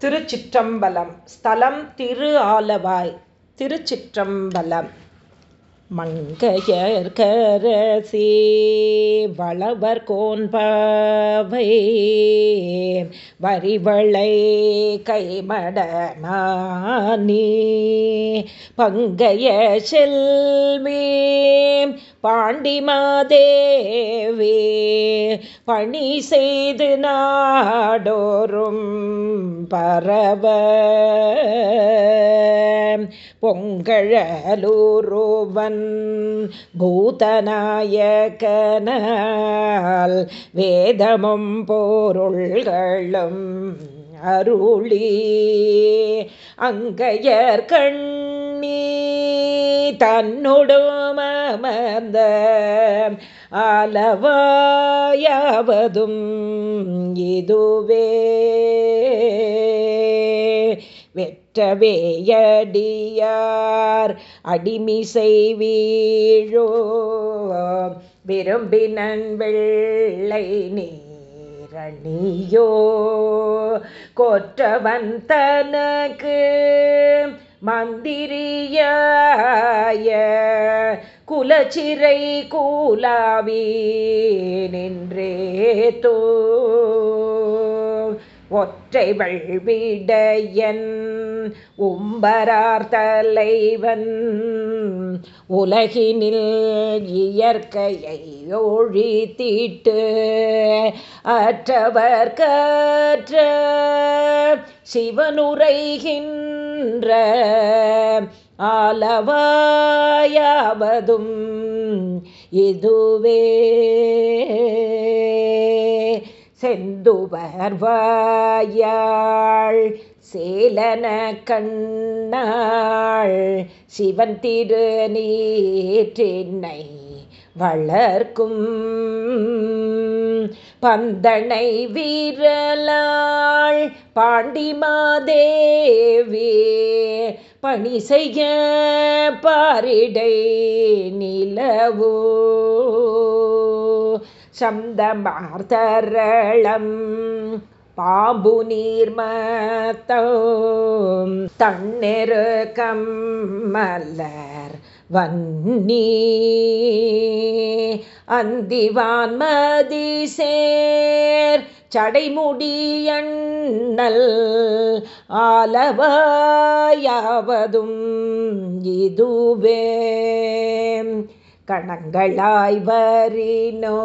திருச்சிற்றம்பலம். ஸ்தலம் திரு ஆலவாய். திருச்சிற்றம்பலம். மங்கையர்கரசி வளவர் கோன்பாவை வரிவளை கைமடமானி பங்கைய செல்வி பாண்டிமாதேவி பணி செய்து நாடோறும் பரவ. பொங்கழலூருவன் பூதநாயகனால் வேதமும் பொருள்களும் அருளி. அங்கையர் கண் கண்ணி தன்னுடும் அமர்ந்த அளவாயாவதும் இதுவே. வெற்றவேயடியார் அடிமிசை வீழோ. விரும்பினன் வெள்ளை நீரணியோ. கொற்றவன் தனக்கு மந்திரியாய குலச்சிறை கூலாவி நின்றே தோ. ஒற்றை வழ்விடையன் உம்பரார் தலைவன். உலகினில் இயற்கையை ஒழி தீட்டு அற்றவர் கற்ற சிவனுரைகின்ற ஆலவாயாவதும் இதுவே. செந்துவர் வாயாள் சேலன கண்ணாள் சிவன் திரு நீற்றினை வளர்க்கும் பந்தனை வீரலாள் பாண்டிமாதேவி பணி செய்ய பாரிடை நிலவோ. சந்தமார்த்தரளம் பாம்பு நீர்மத்தோ தண்ணெரு கம்மலர் வன்னி. அந்திவான் மதி சேர். சடைமுடியண்ணல் ஆலவாயாவதும் இதுவே. கணங்களாய் வரினோ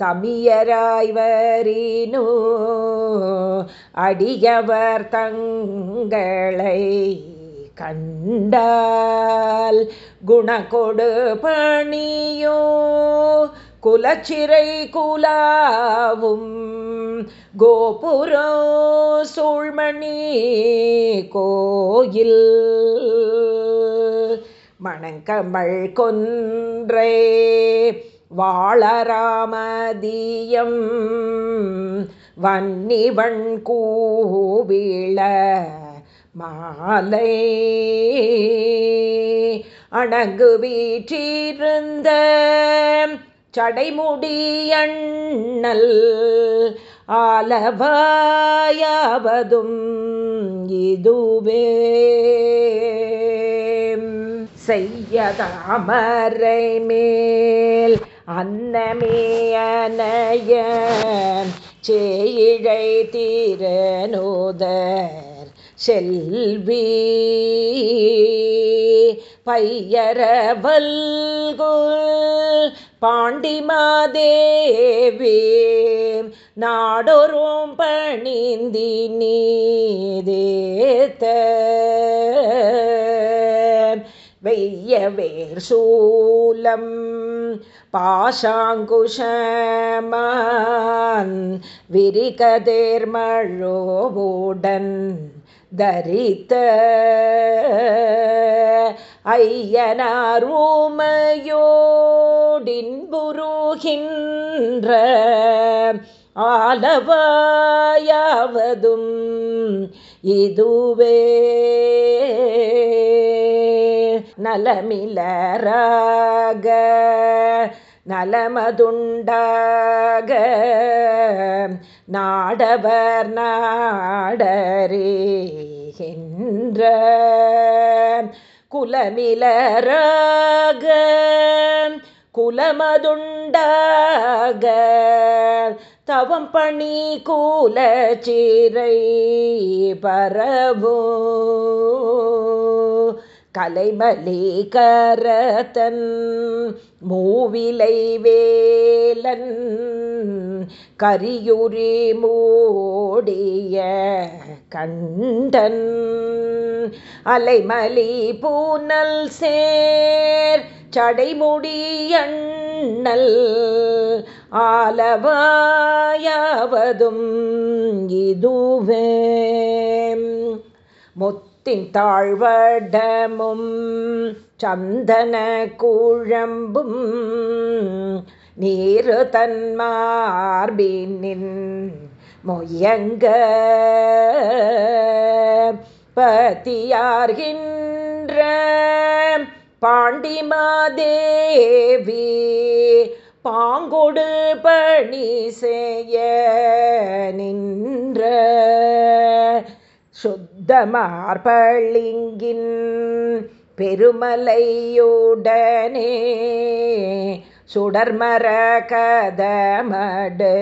தமியராய் வரினோ அடியவர் தங்களை கண்டால் குணகொடு பணியோ குலச்சிறை குலாவும் கோபுரோ சூழ்மணி கோயில். மணங்கமள் கொன்றை வாழராமதியம் வன்னிவன் கூவிள மாலை. அணங்கு வீற்றிருந்த சடைமுடியண்ணல் ஆலவாயாவதும் இதுவே. செய்யதாமரை மேல் அன்னமேயனைய சேயிழை தீரனோதர் செல்வி. பையரவல்குள் பாண்டிமாதேவி நாடொரும் பணிந்தி நீதேத்த வெய்ய வேர் சூலம் பாஷாங்குஷமான் விரிகதேர்மழோவுடன் தரித்த ஐயனாரூமையோடின்புருகின்ற ஆலவாயாவதும் இதுவே நலமிலராக நலமதுண்டாக. நாடவர் நாடரே குலமிலராக குலமதுண்டாக. தவம் பணி கூல சீரை பரவோ கலைமலேகரதன் மூவிலை வேலன் கரியுரி மூடிய கண்டன் அலைமலி பூனல் சேர் சடைமுடியண்ணல் ஆலவாயாவதும் இதுவே. மொத்த தாழ்வடமும் சந்தன கூழம்பும் நீரு தன்மார்பின் மொயங்க பதியார்கின்ற பாண்டிமாதேவி பாங்கொடு பணி செய்ய நின்ற சுத்தமார்பளிங்கின் பெருமலையுடனே சுடர்மர கதமடு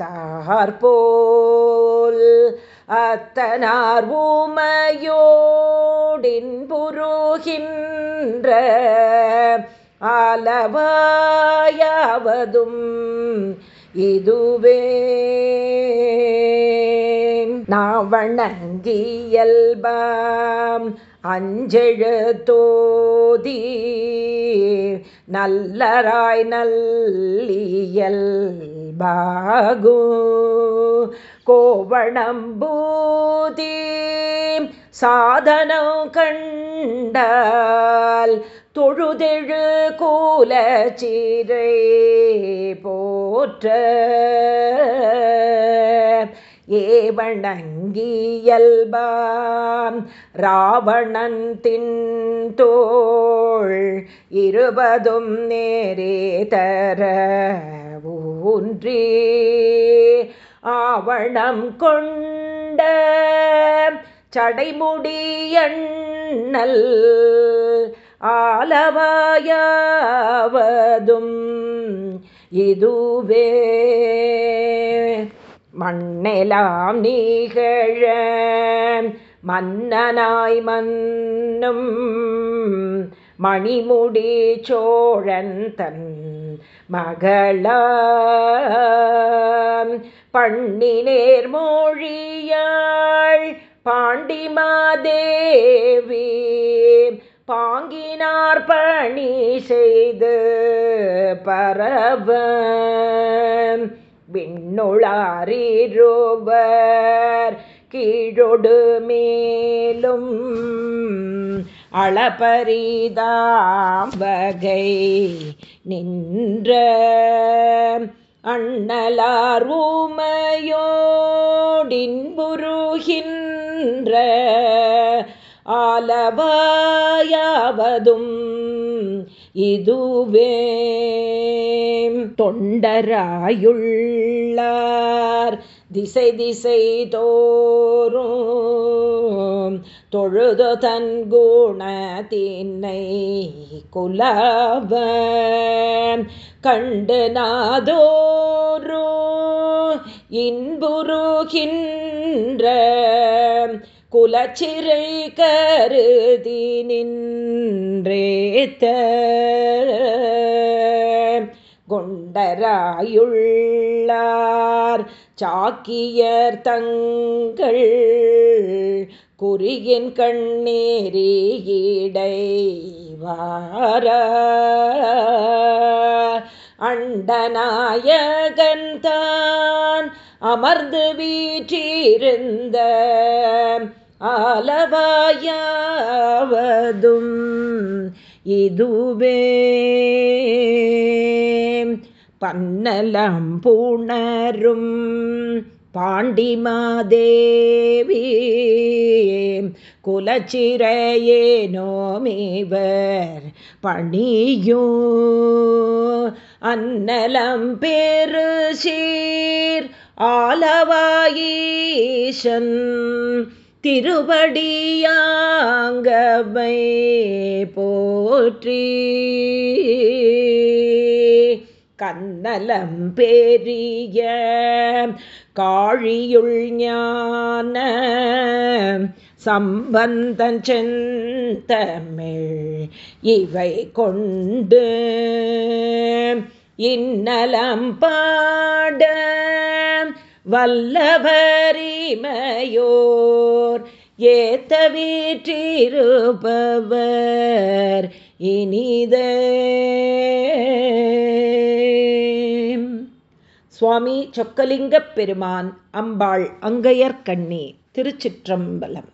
தார்போல் அத்தனார் ஊமையோடின் புருகின்ற ஆலவாயாவதும் இதுவே. நாவணங்கியல்பாம் அஞ்செழு தோதி நல்லராய் நல்லியல்பாகு. கோவணம்பூதி சாதனம் கண்டால் தொழுதெழு கூல சீரை போற்ற. ஏவணங்கியல்பாம் ராவணன் தின்தோள் இருபதும் நேரே தர ஊன்றி. ஆவணம் கொண்ட சடைமுடியண்ணல் ஆலவாயாவதும் இதுவே. மண்ணெலாம் நீகழ மன்னனாய் மன்னும் மணிமுடி சோழன் தன் மகளாம் பண்ணினேர் மொழியாள் பாண்டிமாதேவி பாங்கினார் பணி செய்து பரவ. விண்ணுளாரீரோவர் கீழொடு மேலும் அளபரிதாம் வகை நின்ற அண்ணலார் ஊமையோடின்புருகின்ற ஆலவாயாவதும் இதுவே. தொண்டராயுள்ளார். திசை திசை தோறும் தொழுது தன் குணத்தினை குலவ கண்டு நாதோரு இன்புருகின்ற குலச்சிறை கருதி நின்றேத்த. கொண்டராயுள்ளார் சாக்கியர் தங்கள் குறியின் கண்ணீரீடைவார வார அண்டநாயகன் தான் அமர்ந்து வீற்றிருந்த ஆலவாயாவதும் இதுவே. பன்னலம் பூணரும் பாண்டிமாதேவி. குலச்சிறையே குலச்சிறையேனோமேவர் பணியோ. அன்னலம் பெரு சீர் ஆலவாயீசன் திருவடியாங்கமை போற்றி. கண்ணலம் பெரிய காழியுள் ஞான சம்பந்தன் செந்தமிழ் இவை கொண்டு இன்னலம் பாட வல்லவரிமையோர் ஏத்த வீற்றிருப்பவர் இனிதே. சுவாமி சொக்கலிங்கப் பெருமான் அம்பாள் அங்கையர்கண்ணி திருச்சிற்றம்பலம்.